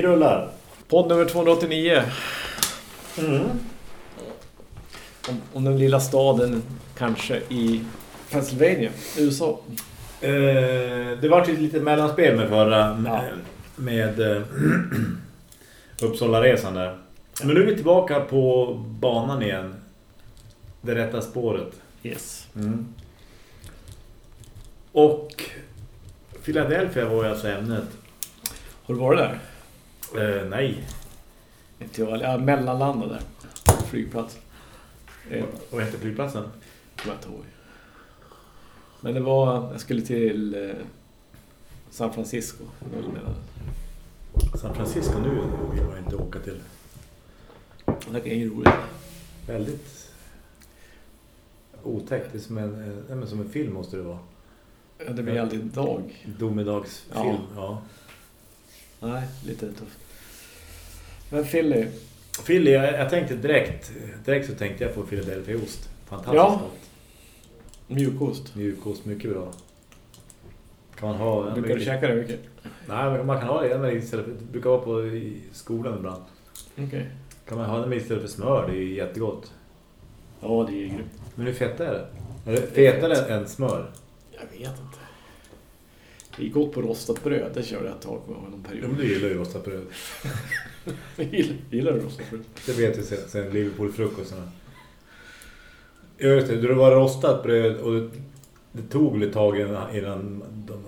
Vi rullar. Podd nummer 289. Mm. Om, om den lilla staden kanske i Pennsylvania, USA. Eh, det var ett litet mellanspel med förra med, med eh, Uppsala-resan där. Men nu är vi tillbaka på banan igen. Det rätta spåret. Yes. Mm. Och Philadelphia var ju alltså ämnet. Har du varit där? Eh, nej. Inte jag. Jag mellanlandade. Flygplats. Eh, Vad heter flygplatsen? kommer jag inte ihåg. Men det var... Jag skulle till eh, San Francisco. Jag. San Francisco nu vill man inte åka till. Det är ju roligt. Väldigt otäckt. Det är som en, eh, nej, men som en film måste det vara. Ja, Det blir aldrig dag. Domedagsfilm. Ja. Ja. Nej, lite tufft. Men Philly. Philly, jag, jag tänkte direkt, direkt så tänkte jag på Philadelphia ost. Fantastiskt Ja. gott. Mjukost. Mjukost, mycket bra. Kan man ha... Brukar du käka det mycket? Nej, men man kan ha det men istället för, det brukar vara på i skolan ibland. Okej. Kan man ha det med istället för smör, det är ju jättegott. Ja, det är grymt. Men hur fett är det? Är det fetare än smör? Jag vet inte. Det är gott på rostat bröd. Det körde jag ett tag på någon Jo, men period. du gillar ju rostat bröd. Gillar, gillar du rostat bröd? Det vet vi sen, sen Liverpool-frukostarna. Just det, det var rostat bröd och det, det tog lite tag innan, innan de,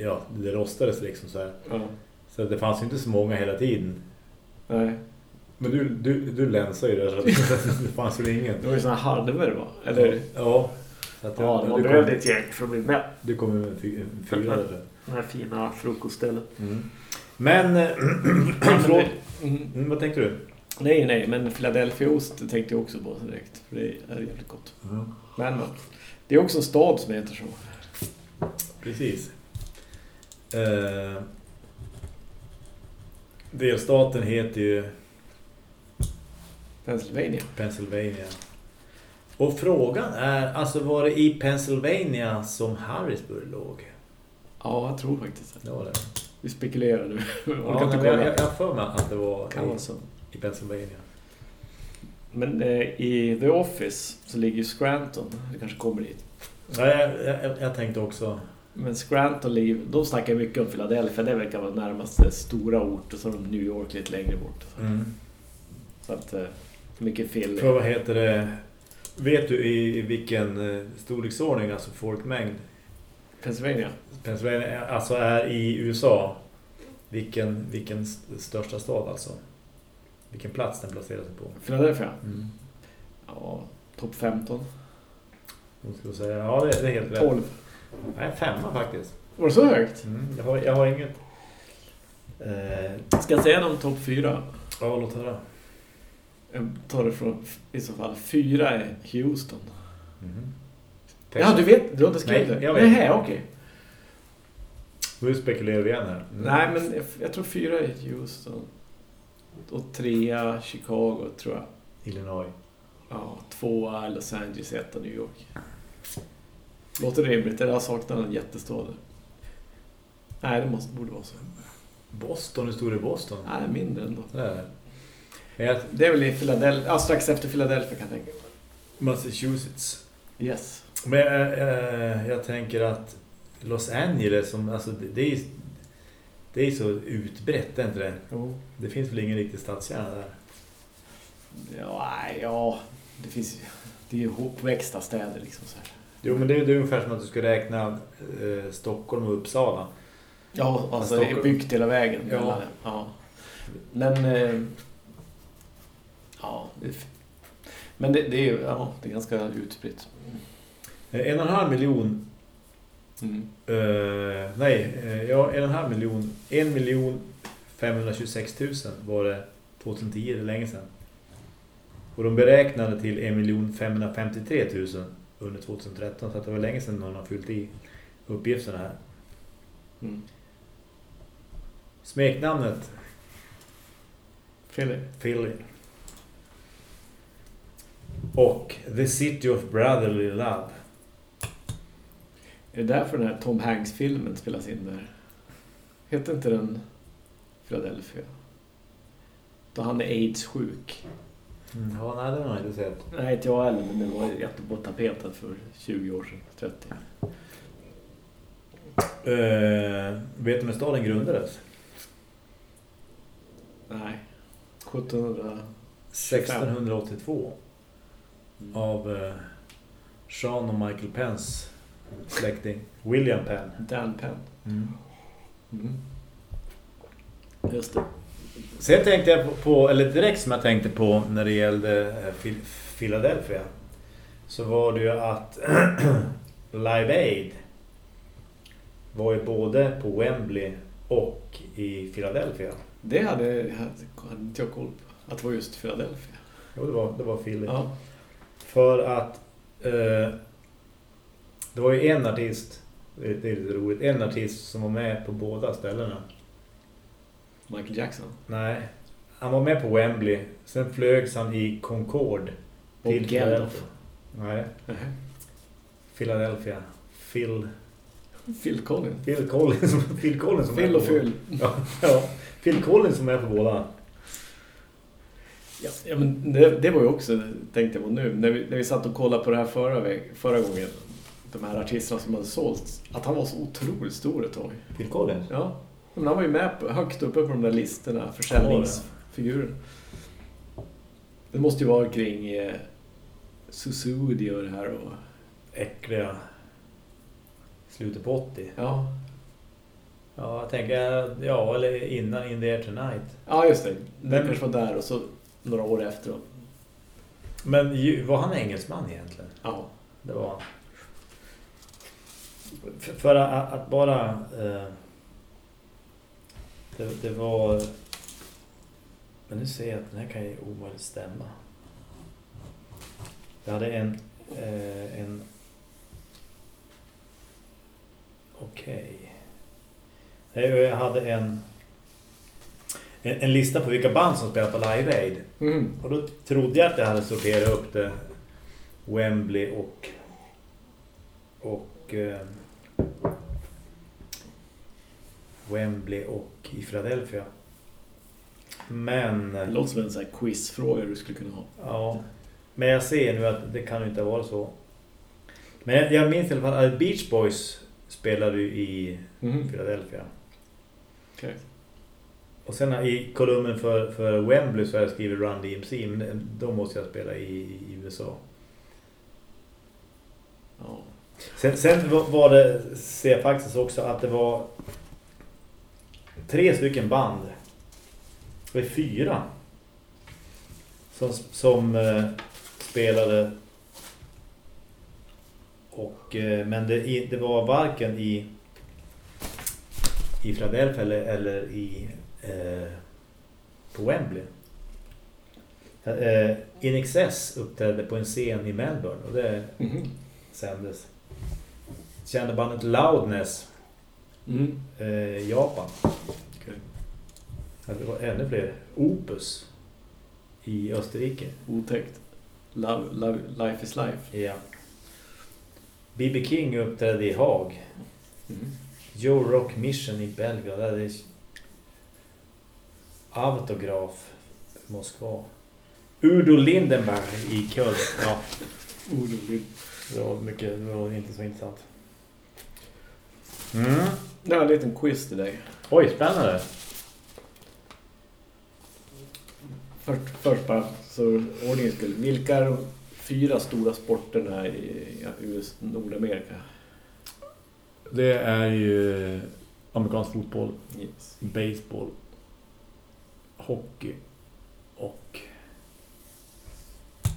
ja, det rostades liksom så här. Ja. Så det fanns ju inte så många hela tiden. Nej. Men du, du, du länsar ju där så det fanns väl ingen. Det var ju här halvor va? Eller? Ja. Så att Ja, det var du, behövde kom, ett gäng för att bli med. du kommer med en fy- en fyra där. Den här fina frukoststället. Mm. Men, eh, Mm. mm, vad tänkte du? Nej, nej, men Philadelphia-ost tänkte jag också på direkt. För det är jävligt gott. Mm. Men va, det är också en stad som heter så. Precis. Eh, delstaten heter ju Pennsylvania. Pennsylvania. Och frågan är, alltså var det i Pennsylvania som Harrisburg låg? Ja, jag tror faktiskt det. Det var det. Vi spekulerar nu. Jag Ja, inte jag, kolla. jag, jag för mig att det var kan i, så. i Pennsylvania. Men eh, i The Office så ligger ju Scranton. Det kanske kommer dit. Ja, jag, jag, jag tänkte också... Men Scranton ligger... De snackar mycket om Philadelphia. Det verkar vara närmaste stora ort. Och så har de New York lite längre bort. Mm. Så att... Eh, mycket Philly. För vad heter det? Vet du i, i vilken eh, storleksordning, alltså folkmängd, Pennsylvania. Pennsylvania alltså är i USA? Vilken, vilken st- största stad alltså? Vilken plats den placerar sig på? Philadelphia? Mm. Ja, topp 15. Då ska jag säga, ja det, det är helt rätt. 12. Nej, femma faktiskt. Var det så högt? Mm. Jag, har, jag har inget... Eh, Ska jag säga de topp 4? ja, låt höra. Jag tar det från i så fall. Fyra är Houston. Mm. Ja, du vet, du har inte skrivit Nej, det? jag vet. Nej, okej. Nu spekulerar vi igen här. Mm. Nej, men jag, jag tror fyra är Houston. Och trea Chicago, tror jag. Illinois. Ja, tvåa Los Angeles, etta New York. Låter rimligt, jag saknar en jättestad. Nej, det måste, borde vara så. Boston, hur stor är Boston? Nej, mindre ändå. Det är jag- Det är väl i Philadelphia, ja, strax efter Philadelphia kan jag tänka mig. Massachusetts. Yes. Men eh, jag tänker att Los Angeles, som, alltså, det, är, det är så utbrett, är inte det? Jo. Det finns väl ingen riktig stadskärna där? Ja, ja. Det finns. Det är ju hopväxta städer liksom så här. Jo, men det är, det är ungefär som att du ska räkna eh, Stockholm och Uppsala. Ja, alltså det är Stockholm. byggt hela vägen. Ja. ja. Men... Eh, ja, det men det, det är ju ja, det är ganska utspritt. Eh, En och en halv miljon Mm. Eh, nej, eh, ja, en och en halv miljon. En miljon 526 000 var det 2010, det länge sedan. Och de beräknade till en miljon 553 000 under 2013, så att det var länge sedan någon har fyllt i uppgifterna här. Mm. Smeknamnet Philly. Philly. Och The City of Brotherly Love. Är det därför den här Tom Hanks-filmen spelas in där? Heter inte den Philadelphia? Då han är aids-sjuk. Mm, ja, nej, det har jag inte sett. Nej, inte jag heller, men det var jätte på tapeten för 20 år sedan, 30. Uh, vet du när staden grundades? Nej. 1700... 1682. Mm. Av uh, Sean och Michael Penns släkting. William Penn. Dan Penn. Mm. Mm. Just det. Sen tänkte jag på, på, eller direkt som jag tänkte på när det gällde eh, Philadelphia. Så var det ju att Live Aid var ju både på Wembley och i Philadelphia. Det hade, hade inte jag koll på. Att det var just Philadelphia. Jo, det var, det var Philly. Ja. För att eh, det var ju en artist, det är lite roligt, en artist som var med på båda ställena. Michael Jackson. Nej, han var med på Wembley. Sen flögs han i Concorde till Philadelphia. Nej. Nej. Philadelphia. Phil... Phil Collins. Phil Collins. Phil Collins som Phil och Phil. Ja, ja. Phil Collins som är på båda. Ja, men det, det var ju också, tänkte jag på nu, när vi, när vi satt och kollade på det här förra, förra gången. De här artisterna som hade sålts. Att han var så otroligt stor ett tag. Phil Collins? Ja. Men han var ju med på, högt uppe på de där listorna, försäljningsfigurer. Det måste ju vara kring eh, Susudi och det här och... Äckliga. Slutet på 80. Ja, Ja, jag tänker, ja, eller innan In the Air Tonight. ja just det. Men- kanske var där och så några år efter. Men var han engelsman egentligen? Ja. Det var han. För, för att, att bara... Eh, det, det var... Men nu ser jag att den här kan ju omöjligt stämma. Jag hade en... Eh, en Okej. Nej, Jag hade en, en... En lista på vilka band som spelar på Live Aid. Mm. Och då trodde jag att jag hade sorterat upp det Wembley och och eh, Wembley och i Philadelphia. Men Det låter som en sån här quizfråga du skulle kunna ha. ja, men jag ser nu att det kan ju inte vara så. Men jag, jag minns i alla fall att Beach Boys spelade ju i Mm. Philadelphia. Okej. Och sen i kolumnen för, för Wembley så har jag skrivit Run DMC, men då måste jag spela i, i USA. Ja. Sen, sen var- det, ser jag faktiskt också att det var tre stycken band. Det var fyra. Som, som eh, spelade. Och, eh, men det, det var varken i i Philadelphia eller, eller i eh, på Wembley. Eh, In Excess uppträdde på en scen i Melbourne och det Mhm. sändes. Kände bandet Loudness, Mm. eh, Japan. Ja, Det var ännu fler. Opus i Österrike. Otäckt. Love, love, life is life. Ja. B.B. King uppträdde i Haag. Mm. Joe Rock Mission i Belgrad. Där är Autograf Moskva. Udo Lindenberg i Köln. Ja, Orolig. det var mycket, det var inte så intressant. Mm. Det var en liten quiz till dig. Oj, spännande. Först, först bara, så ordningens skull. Vilka är de fyra stora sporterna i US, Nordamerika? Det är ju amerikansk fotboll, Yes. baseball, hockey och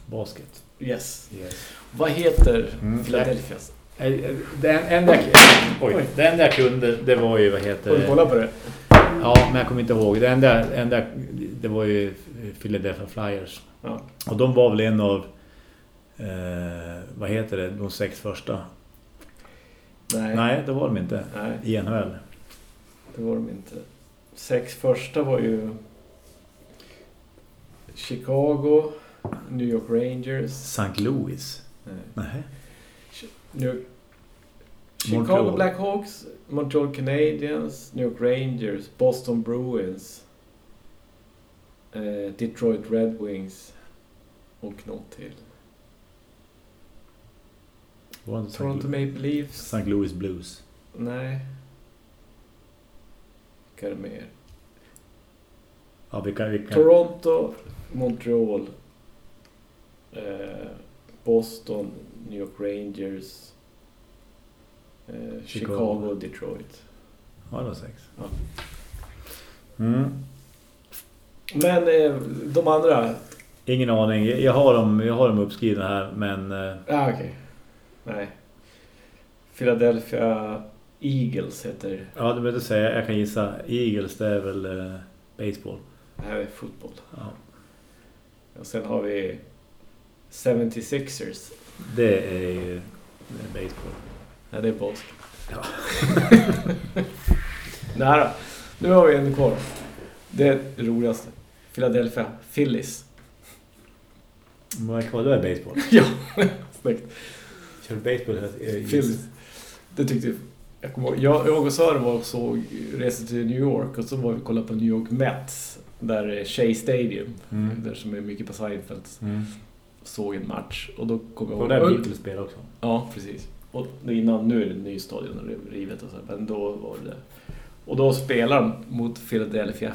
basket. yes. Yes. Vad heter Mm. Philadelphias? Den enda, oj, Oj. det enda jag kunde, det var ju, vad heter det? kolla på det? Ja, men jag kommer inte ihåg. Det enda, enda det var ju Philadelphia Flyers. Ja. Och de var väl en av, eh, vad heter det, de sex första? Nej. Nej, det var de inte. Nej, I NHL. det var de inte. Sex första var ju Chicago, New York Rangers, St. Louis. nej. Nej. New Chicago Montreal. Blackhawks, Montreal Canadiens, New York Rangers, Boston Bruins. Eh, Detroit Red Wings och något till. Toronto. Maple Leafs. St. Louis Blues? Nej. Vilka är det mer? Ja, vi kan... Vi kan Toronto, Montreal, eh, Boston, New York Rangers, eh, Chicago. Chicago. Detroit. ja, det var sex. Ja. Mm. Men eh, de andra... Ingen aning. Jag har dem, jag har dem uppskrivna här, men... eh, Ja, okej. Nej. Philadelphia Eagles heter... Ja, du behöver inte säga. Jag kan gissa. Eagles, det är väl eh, baseball. Det här är fotboll. Ja. Och sen har vi 76ers. Det är ju det är baseball. Ja, det är basket. Ja. Nära. Nu har vi en kvar. Det är det roligaste. Philadelphia Phillies. Vad är kvar? Det baseball. ja, snyggt. Kör baseball eh, Phillies. Det tyckte jag. Jag, kommer ihåg, jag, jag och Sören var och såg reste till New York och så var vi och kollade på New York Mets. Där är Shea Stadium. Mm. Där som är mycket på Seinfeld. Mm. Såg en match och då kom jag ihåg... där Beatles spelar också. Ja, precis. Och innan, nu är det en ny stadion och det rivet och så, men då var det Och då spelar de mot Philadelphia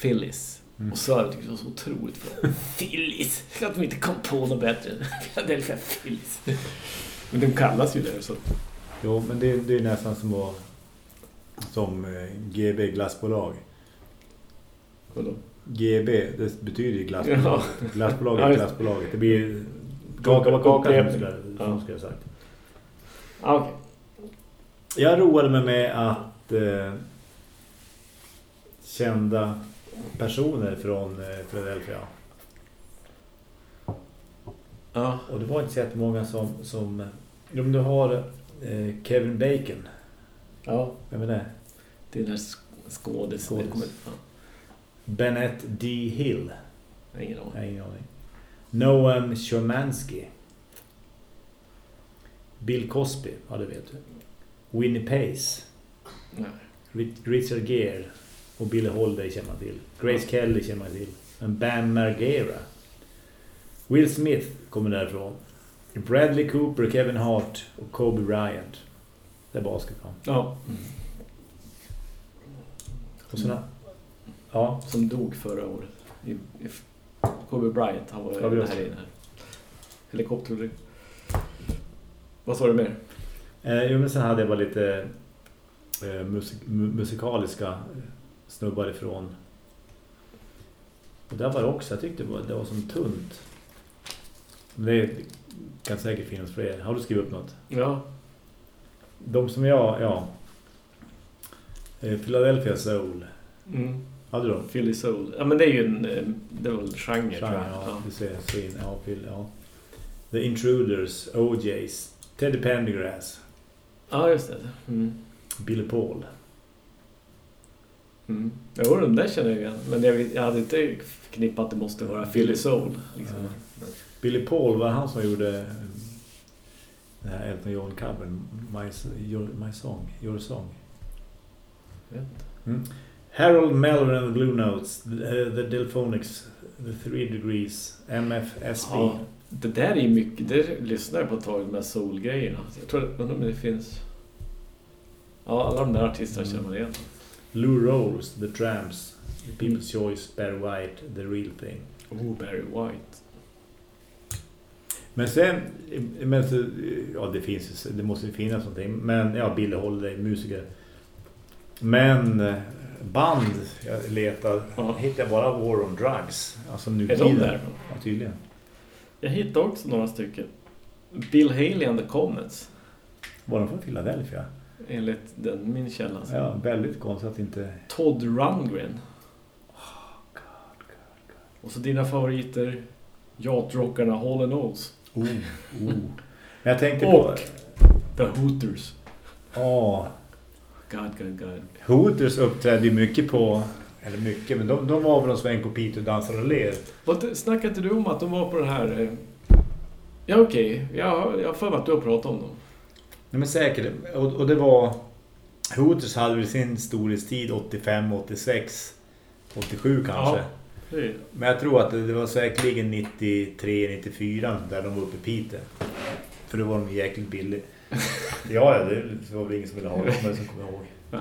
Phillies. Mm. Och Sören tyckte det var så otroligt bra. Phillies! Att de inte kom på något bättre än Philadelphia Phillies. Men de kallas ju det så. Jo, men det, det är nästan som att som eh, GB glassbolag. Vadå? GB, det betyder ju glassbolag. Glassbolaget Ja, just- glassbolaget. Det blir Kaka- kaka kaka som skulle jag ha sagt. Ah, okej. Jag roade mig med att eh, kända personer från eh, Philadelphia. Ja. Och det var inte så jättemånga som... som om du har eh, Kevin Bacon. Ja, Vem är det? det är den här sk- skådis. Skådis. Det kommer- Ja, Bennett D. Hill. ingen aning. Ingen aning. Noam Chomansky. Bill Cosby, ja det vet du. Winnie Pace. Nej. Ri- Richard Gere och Billy Holiday känner man till. Grace Kelly känner man till. Men Bam Margera. Will Smith kommer därifrån. Bradley Cooper, Kevin Hart och Kobe Bryant. Det är basket va? Ja. Och såna, ja, Som dog förra året. I, i, Kobe Bryant, han var Ja, här inne. här. Helikopter. Vad sa du mer? Eh, jo, men sen hade jag bara lite eh, musik, mu musikaliska eh, snubbar ifrån. Och där var det också, jag tyckte det var, det var som tunt. Men det kan säkert finnas fler. Har du skrivit upp något? Ja. De som jag, ja. Eh, Philadelphia Soul. Mm. Hade du? Philly Soul. Ja men det är ju en, eh, det är väl genre, tror jag. ja, du ser, ser in, ja, Phil, ja. The Intruders, OJs, Teddy Pendergrass, ja, just det. Mm. Billy Paul. Mm. Jo, de där känner jag igen. Men jag, jag hade inte knippat att det måste vara Philly Soul. Liksom. Ja. Billy Paul var han som gjorde eh, den här Elton John covern My, your, my Song, Your Song. Jag vet inte. Mm. Harold Melvin and the Blue Notes, the, uh, the Delphonics, The Three Degrees, MFSB. Ja, det där är mycket, det lyssnar jag på ett tag, de här soul-grejerna. Jag tror om det finns... Ja, alla de där artisterna Mm. känner man igen. Lou Rolls, The Tramps, The People's Choice, Barry White, The Real Thing. Oh, Barry White. Men sen, men så, ja det finns det måste ju finnas någonting. Men ja, Billy Holiday, musiker. Men eh, band, jag letar, Ja. hittar jag bara War on Drugs. Alltså nu Är de där? Ja, tydligen. Jag hittade också några stycken. Bill Haley and the Comets. Var de från Philadelphia? Enligt den, min källa. Ja, väldigt konstigt att inte... Todd Rundgren. Och så dina favoriter. Yacht-rockarna Hall Oates. Oh, oh. Men jag tänkte Och- på... The Hooters. Ja, God, God, God. Hooters uppträdde ju mycket på... Eller mycket, men de, de var väl en sväng på Peter dansar och ler. Snackade inte du om att de var på den här... eh, Ja, okej. Jag, jag har för mig att du har pratat om dem. Nej men säkert. Och, och det var... Hooters hade väl sin storhetstid 85, 86, 87 kanske. Ja. Men jag tror att det, var säkerligen 93-94 där de var uppe i Piteå. För då var de jäkligt billig. Ja, ja, det var väl ingen som ville ha dem, men som kommer ihåg. nej.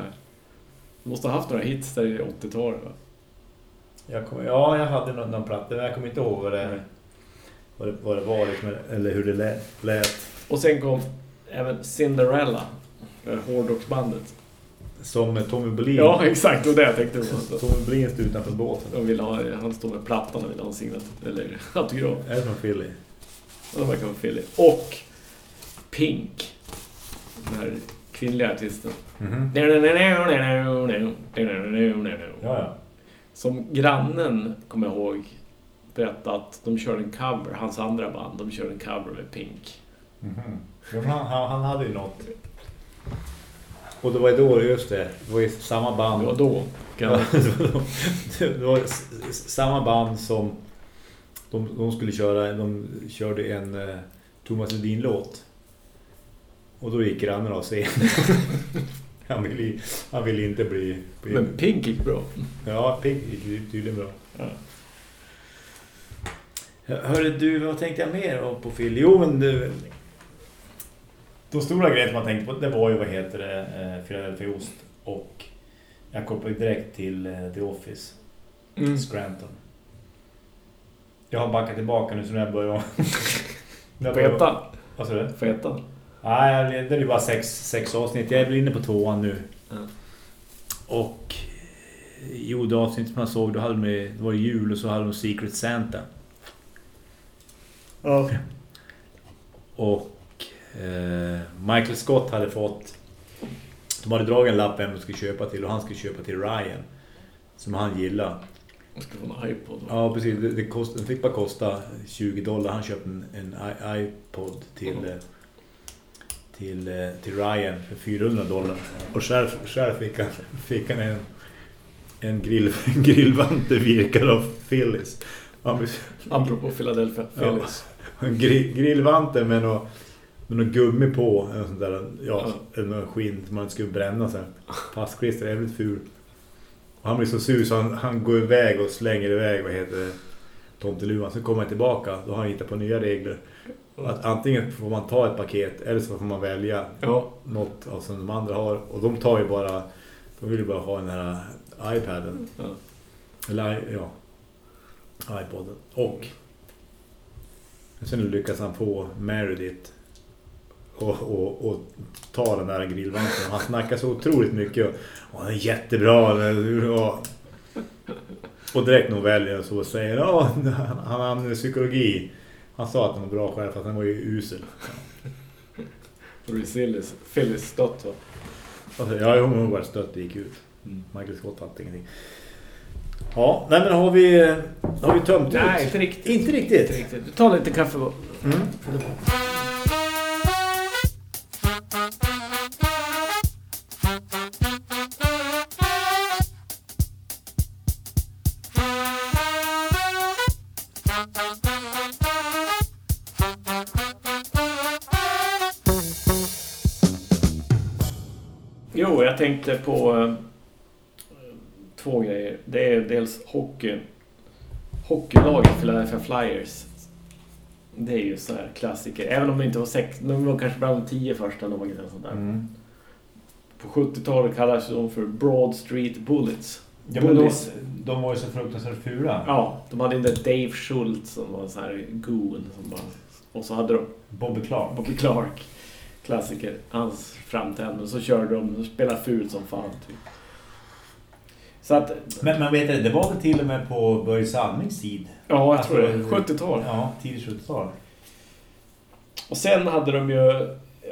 Du måste ha haft några hits där i 80-talet va? Jag kom, ja, jag hade någon, någon platta, men jag kommer inte ihåg vad det, vad det, vad det var, liksom, eller hur det lät. lät. Och sen kom även Cinderella. det Hårdrocksbandet. Som Tommy Bolin. Ja, exakt. Det var det jag tänkte på. Tommy Bolin stod utanför båten. De ville ha, han stod med plattan och ville ha en signat, eller autograf. Är det från Philly? Och de verkar vara Philly. Och Pink. Den här kvinnliga artisten. Mhm. Ja, ja. Som grannen, kommer jag ihåg, berättade att de körde en cover, hans andra band, de körde en cover med Pink. Ja, men han, han, han hade ju något. Och det var ju då, just det, det var ju samma band. Det var då. Ja, det var samma band som de, de skulle köra, de körde en eh, Thomas Ledin-låt. Och då gick grannen av scenen. han, ville, han ville inte bli... bli Men Pink gick bra. Ja, Pink gick tydligen bra. Ja. Hörde du, vad tänkte jag mer på Phil? Jo, men du... De stora grejerna man tänkte på, det var ju, vad heter det, eh, Philadelphia Ost. Och jag kopplade direkt till eh, The Office. Mm. Scranton. Jag har backat tillbaka nu så när jag börjar... när jag börjar- ettan. Vad sa du? Ettan. Nej, det är ju bara sex, sex avsnitt. Jag är väl inne på tvåan nu. Ja. Och... Jo, det avsnitt som jag såg, då hade de, det var jul och så hade de Secret Santa. Ja. Och eh, Michael Scott hade fått... De hade dragit en lapp vem de skulle köpa till och han skulle köpa till Ryan. Som han gillade. Man ska få en iPod. Ja, precis. Det, det, kost, det fick bara kosta 20 dollar. Han köpte en, en iPod till, Mm. Till, eh, till Ryan för 400 dollar. Och själv, själv fick han, fick han en, en, grill, en grillvante virkad av. Han blev- Apropå Philadelphia. Ja. Phillies. En grill, grillvante med något, med något gummi på. En sån där, ja, Ja. en skinn som man skulle bränna sen. Passklister, jävligt ful. Och han blir så sur så han, han går iväg och slänger iväg, vad heter det, tomteluvan. Så kommer han tillbaka, då har han hittat på nya regler. Att antingen får man ta ett paket eller så får man välja Ja. något av som de andra har. Och de tar ju bara, de vill ju bara ha den här iPaden. ja. Eller ja, iPoden. Och sen lyckas han få Meredith och, och, och ta den där grillvanten. Han snackar så otroligt mycket. Och han är jättebra. Och, och direkt när hon väljer så säger han oh, han använder psykologi. Han sa att han var bra själv för att han var ju usel. Phillies stött va? Alltså, ja, hon var stött det gick ut. Mm. Michael Scott fattade ingenting. Ja, nej men har vi, har vi tömt Nej, ut? inte riktigt. Inte riktigt. Inte riktigt. Du tar lite kaffe bara. Mm. Jag tänkte på eh, två grejer. Det är dels hockey. Hockeylaget Philadelphia Flyers. Det är ju så här klassiker. Även om de inte var sex, de var kanske bland de tio första lagen eller sånt. Mm. På 70-talet kallades de för Broad Street Bullets. Ja, men de, de var ju så fruktansvärt fula. Ja, de hade den där Dave Schultz som var en sån här goon. Som bara, och så hade de Bobby Clark. Bobby Clark, klassiker, hans framträdande. Och så körde de och spelade fult som fan. Typ. Så att, Men, men vet du, det var väl till och med på Börje Salmings tid? ja jag Alltså, tror det. 70-tal. Ja, tidigt 70-tal. Och sen hade de ju,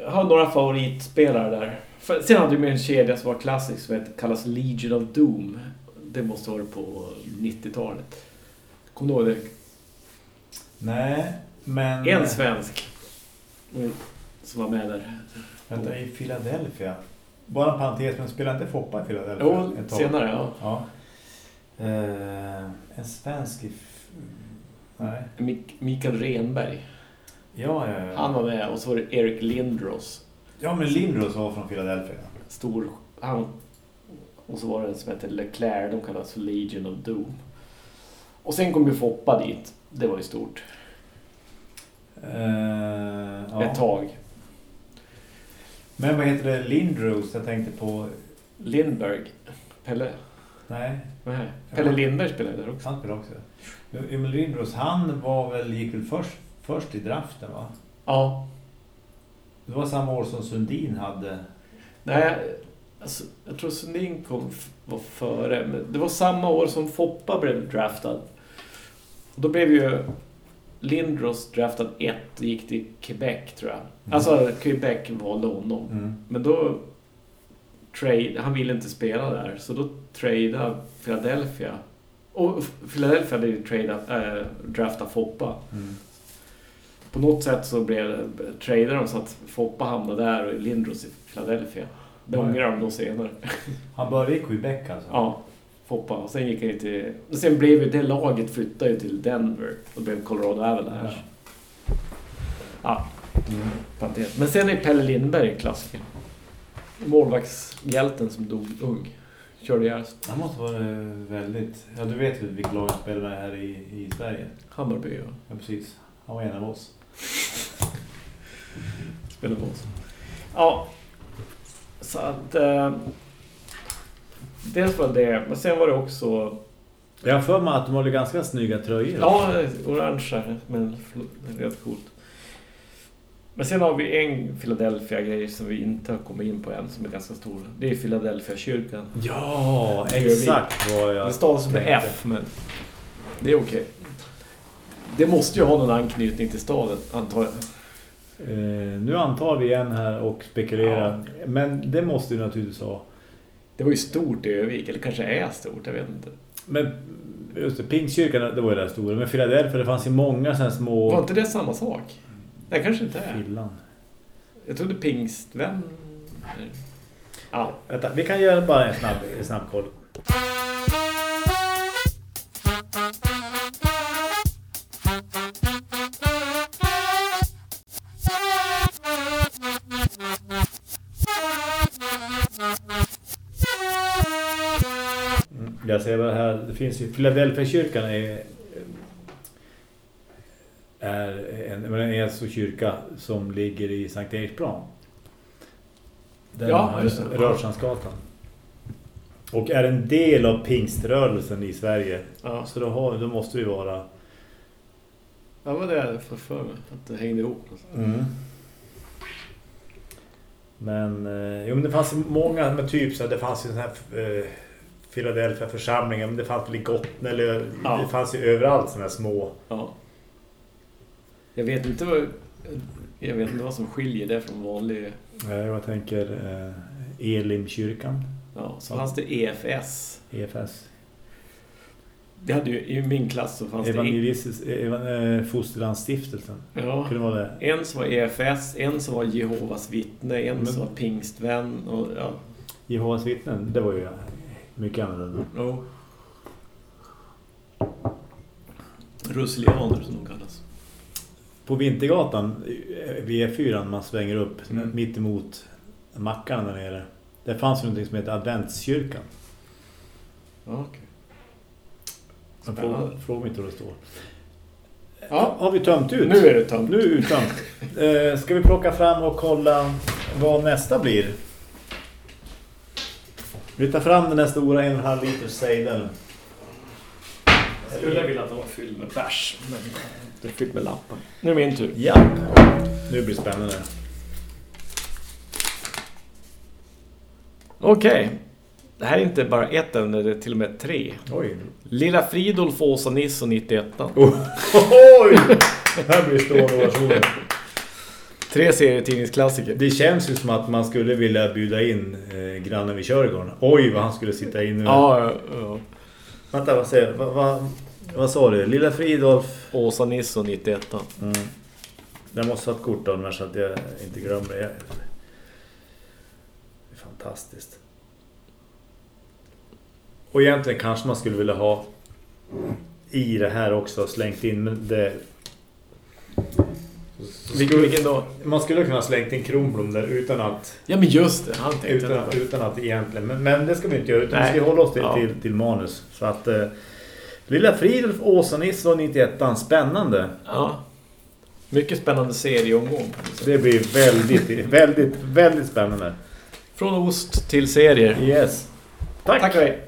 har några favoritspelare där. Sen hade de ju en kedja som var klassisk som heter, kallas Legion of Doom. Det måste vara på 90-talet. Kommer du ihåg det? Nej, men... En svensk. mm, Som var med där. Vänta, i Philadelphia. Bara en parentes, men spelar inte Foppa i Philadelphia? Jo, ett tag? senare ja. Ja. Eh, en svensk i... Nej. Mik Mikael Renberg. Ja, ja, ja. Han var med och så var det Eric Lindros. Ja, men Lindros var från Philadelphia. Stor... Han, och så var det en som hette Leclerc. De kallas för Legion of Doom. Och sen kom ju Foppa dit. Det var ju stort. Ja. Ett tag. Men vad heter det? Lindros? Jag tänkte på... Lindberg. Pelle. Nej, det? Pelle Lindberg spelade där också. han spelar också. Emil Lindros, han var väl, gick väl först, först i draften va? Ja. Det var samma år som Sundin hade. Nej, alltså, jag tror Sundin kom var före. Men det var samma år som Foppa blev draftad. Och då blev ju Lindros draftad ett och gick till Quebec tror jag. Mm. Alltså Quebec valde honom. Mm. Men då trade, han ville inte spela där, så då tradeade Philadelphia. Och Philadelphia hade ju tradeat, äh, draftat Foppa. Mm. På något sätt så blev tradade de så att Foppa hamnade där och Lindros i Philadelphia. Det ångrar de då senare. Han började i Quebec alltså? Ja, Foppa. Och sen gick han ju till... och Sen blev ju det laget flyttade ju till Denver. Då blev Colorado Avalanche. Ja, Mm. parentes. Men sen är Pelle Lindberg en klassiker. Målvaktshjälten som dog ung. Körde ihjäl sig. Han måste vara väldigt... Ja, du vet vilket lag han spelar med här i, i Sverige. Hammarby och Ja, precis. Han var en av oss. spelade på oss. Ja. Så att... Eh, dels var det, men sen var det också... Jag har för mig att de håller ganska snygga tröjor. Ja, orangea, men rätt coolt. Men sen har vi en Philadelphia-grej som vi inte har kommit in på än, som är ganska stor. Det är Philadelphia-kyrkan. Ja, exakt vad jag Det stavas med. F, men det är okej. Det måste ju ha någon anknytning till staden, antar jag. Eh, nu antar vi igen här och spekulerar. Men det måste ju naturligtvis ha. Det var ju stort i Övik, eller kanske är stort, jag vet inte. Men just det, Pingstkyrkan, det var ju det stora. Men Philadelphia, det fanns ju många sådana små... Var inte det samma sak? Nej, kanske inte är. Fillan. Jag trodde pingstvän... Ja. Vänta, vi kan göra bara en snabb, snabb koll. Det finns ju, Philadelphia-kyrkan är, är en, men en alltså kyrka som ligger i Sankt Eriksplan. Den Ja. Rörstrandsgatan. Och är en del av pingströrelsen i Sverige. ja. Så då, har, då måste vi vara... Ja, vad det är för för mig. Att det hängde ihop. Men, eh, jo, men det fanns många, men typ så här, det fanns ju den här eh, Philadelphia församlingen, men det fanns väl i Gotten eller Ja. det fanns ju överallt sådana här små. Ja. Jag vet inte vad... Jag vet inte vad som skiljer det från vanlig... Eh, jag tänker eh, Elimkyrkan, Ja, så fanns det EFS. EFS. Det hade ju, I min klass så fanns det... Evangelistisk evan, eh, Fosterlandsstiftelsen. Ja. Kunde vara det. En som var EFS, en som var Jehovas vittne, en Men- som var pingstvän och ja. Jehovas vittnen, det var ju mycket annorlunda. No. Ruslianer som de kallas. På Vintergatan eh, vid E4 man svänger upp Mm. mitt emot mackarna där nere. Det fanns ju någonting som heter Adventskyrkan. Ja, okej. Spännande. Fråga, fråga mig inte hur det står. Ja, Har vi tömt ut? nu är det tömt. Nu är det uttömt. eh, ska vi plocka fram och kolla vad nästa blir? Vi tar fram den där stora en och en halv liters sejden. Jag skulle vilja att det var fylld med bärs, men det är fyllt med lappar. Nu är min tur. Ja, nu blir det spännande. Okej. Det här är inte bara ett ämne, det är till och med tre. Oj. Lilla Fridolf Åsa Nisso 91. Oh, oj! Det här blir stående ovationer. Tre serietidningsklassiker. Det känns ju som att man skulle vilja bjuda in eh, grannen vid Körgården. Oj, vad han skulle sitta inne med. Ja, ja, ja. Vänta, vad säger vad, vad, vad sa du? Lilla Fridolf. Åsa Nisso 91. Mm. Jag måste ha ett kort av den så att jag inte glömmer det. Det är fantastiskt. Och egentligen kanske man skulle vilja ha i det här också slängt in, det... Skulle, Vilken då? Man skulle kunna slängt in Kronblom där utan att... Ja, men just det. Han tänkte utan, det. Att, utan att egentligen... Men, men, det ska vi inte göra. Utan Nej. vi ska hålla oss till, ja. till, till, manus. Så att... Eh, Lilla Fridolf, Åsa-Nisse och 91an. Spännande. Ja. Mycket spännande serieomgång. Det blir väldigt, väldigt, väldigt spännande. Från ost till serier. Yes. Tack. Tack